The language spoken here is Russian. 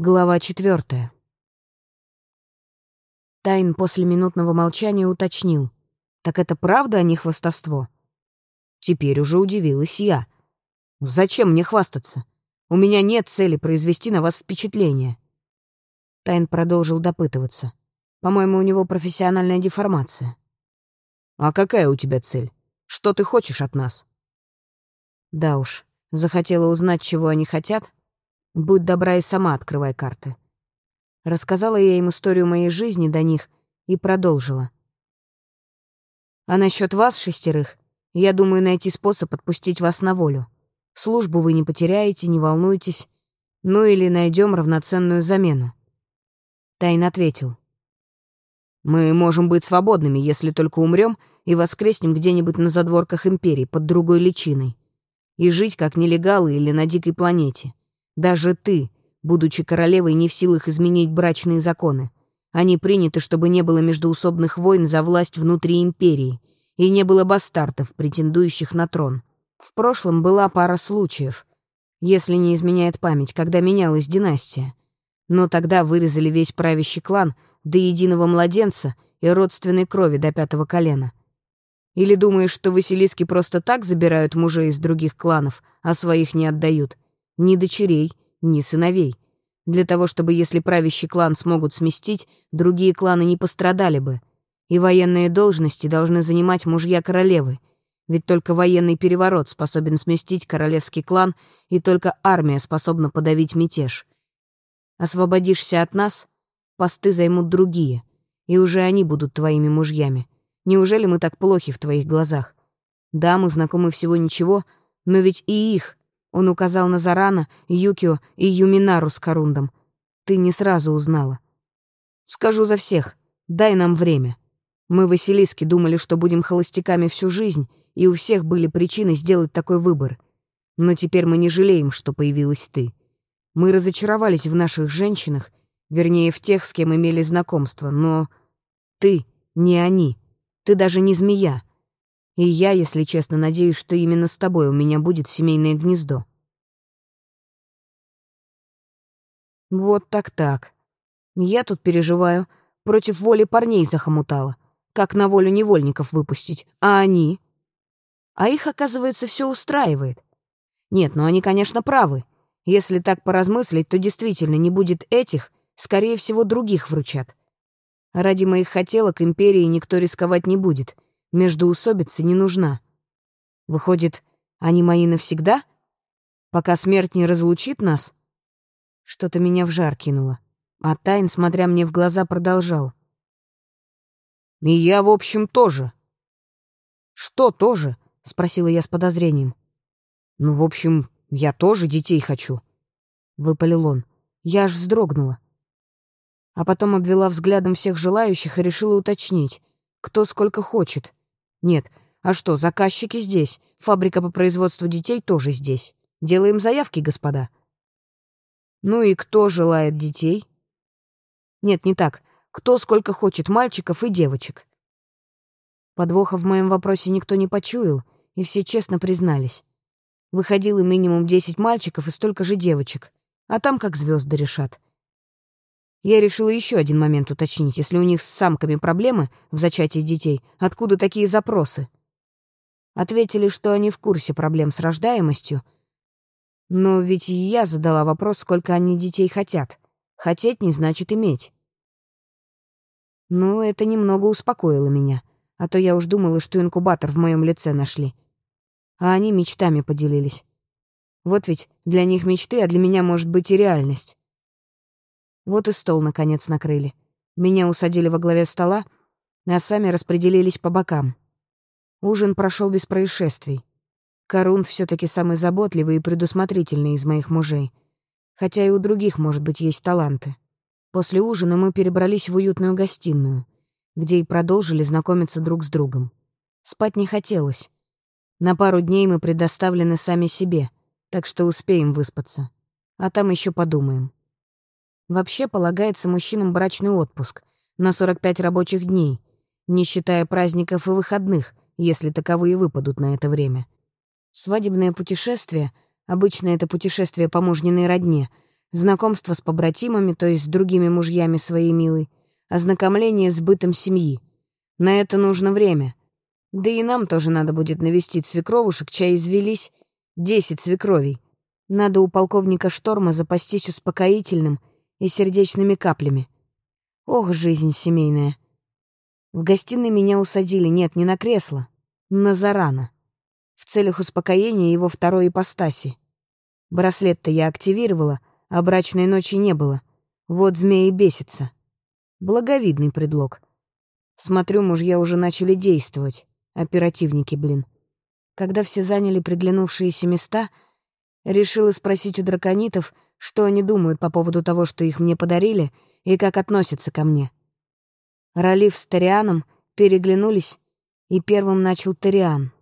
Глава четвертая. Тайн после минутного молчания уточнил. «Так это правда, а не хвастовство?» Теперь уже удивилась я. «Зачем мне хвастаться? У меня нет цели произвести на вас впечатление». Тайн продолжил допытываться. По-моему, у него профессиональная деформация. «А какая у тебя цель? Что ты хочешь от нас?» Да уж, захотела узнать, чего они хотят. Будь добра и сама открывай карты. Рассказала я им историю моей жизни до них и продолжила. А насчет вас, шестерых, я думаю найти способ отпустить вас на волю. Службу вы не потеряете, не волнуйтесь. Ну или найдем равноценную замену. Тайн ответил. Мы можем быть свободными, если только умрем и воскреснем где-нибудь на задворках Империи под другой личиной. И жить как нелегалы или на дикой планете. Даже ты, будучи королевой, не в силах изменить брачные законы. Они приняты, чтобы не было междуусобных войн за власть внутри Империи и не было бастартов, претендующих на трон. В прошлом была пара случаев, если не изменяет память, когда менялась династия. Но тогда вырезали весь правящий клан — до единого младенца и родственной крови до пятого колена. Или думаешь, что Василиски просто так забирают мужей из других кланов, а своих не отдают? Ни дочерей, ни сыновей. Для того, чтобы, если правящий клан смогут сместить, другие кланы не пострадали бы. И военные должности должны занимать мужья королевы. Ведь только военный переворот способен сместить королевский клан, и только армия способна подавить мятеж. Освободишься от нас, посты займут другие, и уже они будут твоими мужьями. Неужели мы так плохи в твоих глазах? Да, мы знакомы всего ничего, но ведь и их, он указал на Зарана, Юкио и Юминару с Корундом, ты не сразу узнала. Скажу за всех, дай нам время. Мы, Василиски, думали, что будем холостяками всю жизнь, и у всех были причины сделать такой выбор. Но теперь мы не жалеем, что появилась ты. Мы разочаровались в наших женщинах Вернее, в тех, с кем имели знакомство, но ты не они. Ты даже не змея. И я, если честно, надеюсь, что именно с тобой у меня будет семейное гнездо. Вот так-так. Я тут переживаю. Против воли парней захомутала. Как на волю невольников выпустить. А они? А их, оказывается, все устраивает. Нет, ну они, конечно, правы. Если так поразмыслить, то действительно не будет этих, Скорее всего, других вручат. Ради моих хотелок империи никто рисковать не будет. Междуусобица не нужна. Выходит, они мои навсегда? Пока смерть не разлучит нас? Что-то меня в жар кинуло. А Тайн, смотря мне в глаза, продолжал. «И я, в общем, тоже». «Что тоже?» — спросила я с подозрением. «Ну, в общем, я тоже детей хочу», — выпалил он. Я аж вздрогнула а потом обвела взглядом всех желающих и решила уточнить, кто сколько хочет. Нет, а что, заказчики здесь, фабрика по производству детей тоже здесь. Делаем заявки, господа. Ну и кто желает детей? Нет, не так. Кто сколько хочет мальчиков и девочек. Подвоха в моем вопросе никто не почуял, и все честно признались. Выходило минимум десять мальчиков и столько же девочек, а там как звезды решат. Я решила еще один момент уточнить. Если у них с самками проблемы в зачатии детей, откуда такие запросы? Ответили, что они в курсе проблем с рождаемостью. Но ведь я задала вопрос, сколько они детей хотят. Хотеть не значит иметь. Ну, это немного успокоило меня, а то я уж думала, что инкубатор в моем лице нашли. А они мечтами поделились. Вот ведь для них мечты, а для меня может быть и реальность. Вот и стол, наконец, накрыли. Меня усадили во главе стола, а сами распределились по бокам. Ужин прошел без происшествий. Корунд все таки самый заботливый и предусмотрительный из моих мужей. Хотя и у других, может быть, есть таланты. После ужина мы перебрались в уютную гостиную, где и продолжили знакомиться друг с другом. Спать не хотелось. На пару дней мы предоставлены сами себе, так что успеем выспаться. А там еще подумаем. Вообще полагается мужчинам брачный отпуск на 45 рабочих дней, не считая праздников и выходных, если таковые выпадут на это время. Свадебное путешествие, обычно это путешествие по мужниной родне, знакомство с побратимами, то есть с другими мужьями своей милой, ознакомление с бытом семьи. На это нужно время. Да и нам тоже надо будет навестить свекровушек, чай извелись. Десять свекровей. Надо у полковника Шторма запастись успокоительным и сердечными каплями. Ох, жизнь семейная. В гостиной меня усадили, нет, не на кресло, на Зарана. В целях успокоения его второй ипостаси. Браслет-то я активировала, а брачной ночи не было. Вот змеи бесится. Благовидный предлог. Смотрю, мужья уже начали действовать. Оперативники, блин. Когда все заняли приглянувшиеся места, решила спросить у драконитов, что они думают по поводу того, что их мне подарили, и как относятся ко мне. Ралиф с Торианом переглянулись, и первым начал Ториан.